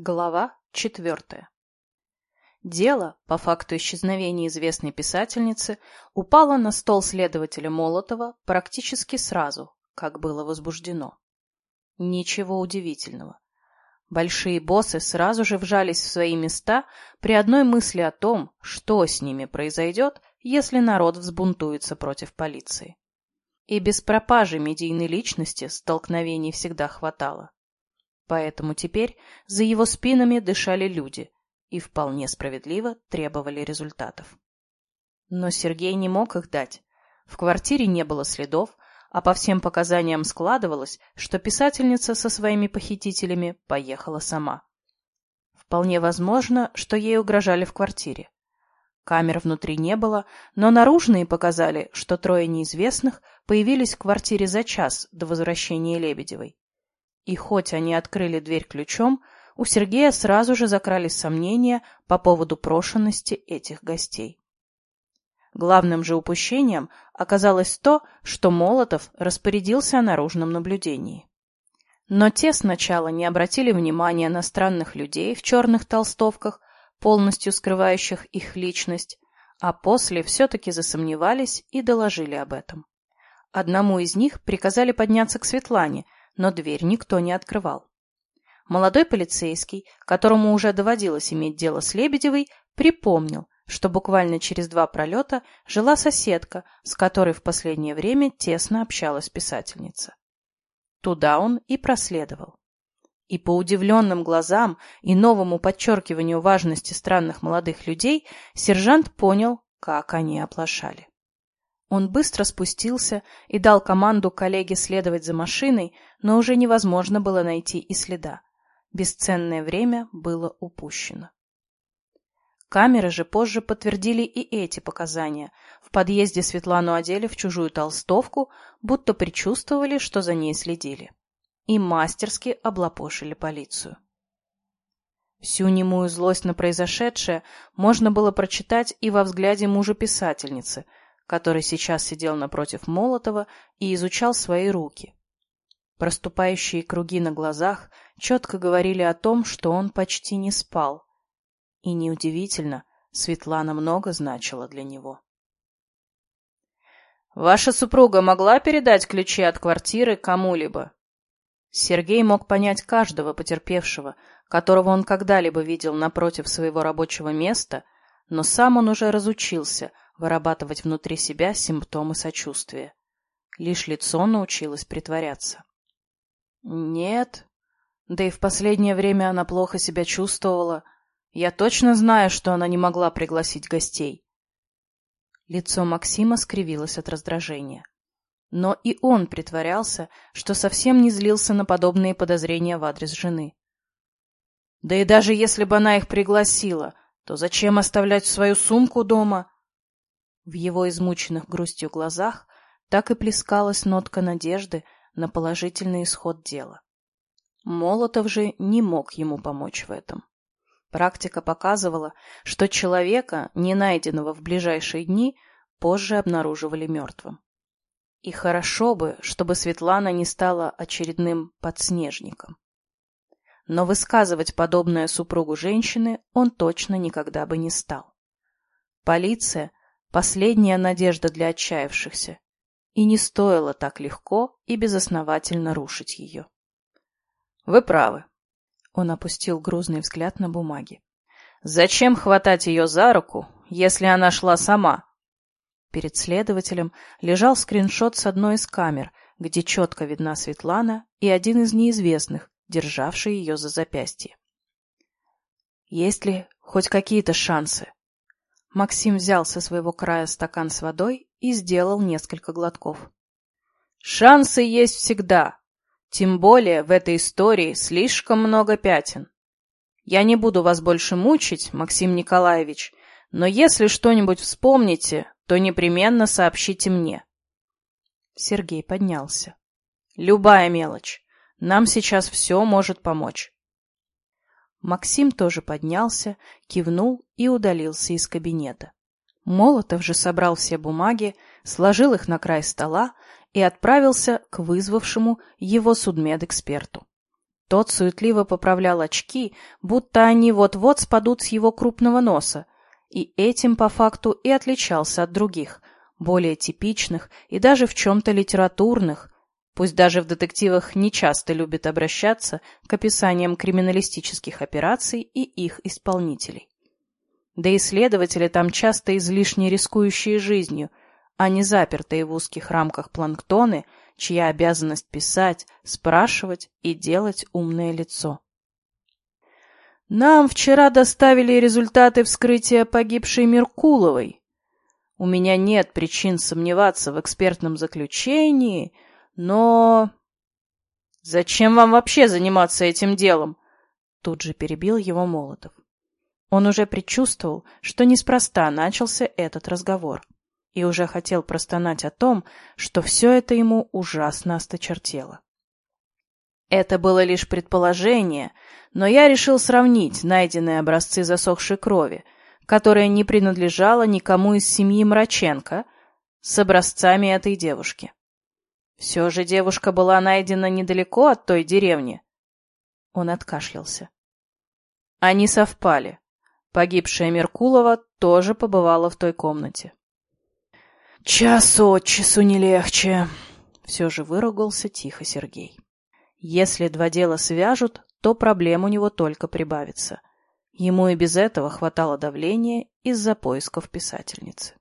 Глава четвертая. Дело, по факту исчезновения известной писательницы, упало на стол следователя Молотова практически сразу, как было возбуждено. Ничего удивительного. Большие боссы сразу же вжались в свои места при одной мысли о том, что с ними произойдет, если народ взбунтуется против полиции. И без пропажи медийной личности столкновений всегда хватало. Поэтому теперь за его спинами дышали люди и вполне справедливо требовали результатов. Но Сергей не мог их дать. В квартире не было следов, а по всем показаниям складывалось, что писательница со своими похитителями поехала сама. Вполне возможно, что ей угрожали в квартире. Камер внутри не было, но наружные показали, что трое неизвестных появились в квартире за час до возвращения Лебедевой. И хоть они открыли дверь ключом, у Сергея сразу же закрались сомнения по поводу прошенности этих гостей. Главным же упущением оказалось то, что Молотов распорядился о наружном наблюдении. Но те сначала не обратили внимания на странных людей в черных толстовках, полностью скрывающих их личность, а после все-таки засомневались и доложили об этом. Одному из них приказали подняться к Светлане – но дверь никто не открывал. Молодой полицейский, которому уже доводилось иметь дело с Лебедевой, припомнил, что буквально через два пролета жила соседка, с которой в последнее время тесно общалась писательница. Туда он и проследовал. И по удивленным глазам и новому подчеркиванию важности странных молодых людей сержант понял, как они оплошали. Он быстро спустился и дал команду коллеге следовать за машиной, но уже невозможно было найти и следа. Бесценное время было упущено. Камеры же позже подтвердили и эти показания. В подъезде Светлану одели в чужую толстовку, будто предчувствовали, что за ней следили. И мастерски облапошили полицию. Всю немую злость на произошедшее можно было прочитать и во взгляде мужа писательницы – который сейчас сидел напротив Молотова и изучал свои руки. Проступающие круги на глазах четко говорили о том, что он почти не спал. И неудивительно, Светлана много значила для него. «Ваша супруга могла передать ключи от квартиры кому-либо?» Сергей мог понять каждого потерпевшего, которого он когда-либо видел напротив своего рабочего места, но сам он уже разучился – вырабатывать внутри себя симптомы сочувствия. Лишь лицо научилось притворяться. Нет. Да и в последнее время она плохо себя чувствовала. Я точно знаю, что она не могла пригласить гостей. Лицо Максима скривилось от раздражения. Но и он притворялся, что совсем не злился на подобные подозрения в адрес жены. Да и даже если бы она их пригласила, то зачем оставлять свою сумку дома? В его измученных грустью глазах так и плескалась нотка надежды на положительный исход дела. Молотов же не мог ему помочь в этом. Практика показывала, что человека, не найденного в ближайшие дни, позже обнаруживали мертвым. И хорошо бы, чтобы Светлана не стала очередным подснежником. Но высказывать подобное супругу женщины он точно никогда бы не стал. Полиция Последняя надежда для отчаявшихся. И не стоило так легко и безосновательно рушить ее. «Вы правы», — он опустил грузный взгляд на бумаги. «Зачем хватать ее за руку, если она шла сама?» Перед следователем лежал скриншот с одной из камер, где четко видна Светлана и один из неизвестных, державший ее за запястье. «Есть ли хоть какие-то шансы?» Максим взял со своего края стакан с водой и сделал несколько глотков. «Шансы есть всегда. Тем более в этой истории слишком много пятен. Я не буду вас больше мучить, Максим Николаевич, но если что-нибудь вспомните, то непременно сообщите мне». Сергей поднялся. «Любая мелочь. Нам сейчас все может помочь. Максим тоже поднялся, кивнул и удалился из кабинета. Молотов же собрал все бумаги, сложил их на край стола и отправился к вызвавшему его судмедэксперту. Тот суетливо поправлял очки, будто они вот-вот спадут с его крупного носа, и этим по факту и отличался от других, более типичных и даже в чем-то литературных, пусть даже в детективах не часто любят обращаться к описаниям криминалистических операций и их исполнителей. Да и следователи там часто излишне рискующие жизнью, а не запертые в узких рамках планктоны, чья обязанность писать, спрашивать и делать умное лицо. Нам вчера доставили результаты вскрытия погибшей Меркуловой. У меня нет причин сомневаться в экспертном заключении, но... Зачем вам вообще заниматься этим делом? Тут же перебил его Молотов. Он уже предчувствовал, что неспроста начался этот разговор и уже хотел простонать о том, что все это ему ужасно осточертело. Это было лишь предположение, но я решил сравнить найденные образцы засохшей крови, которая не принадлежала никому из семьи Мраченко, с образцами этой девушки. Все же девушка была найдена недалеко от той деревни. Он откашлялся. Они совпали. Погибшая Меркулова тоже побывала в той комнате. «Час от часу не легче», — все же выругался тихо Сергей. Если два дела свяжут, то проблем у него только прибавится. Ему и без этого хватало давления из-за поисков писательницы.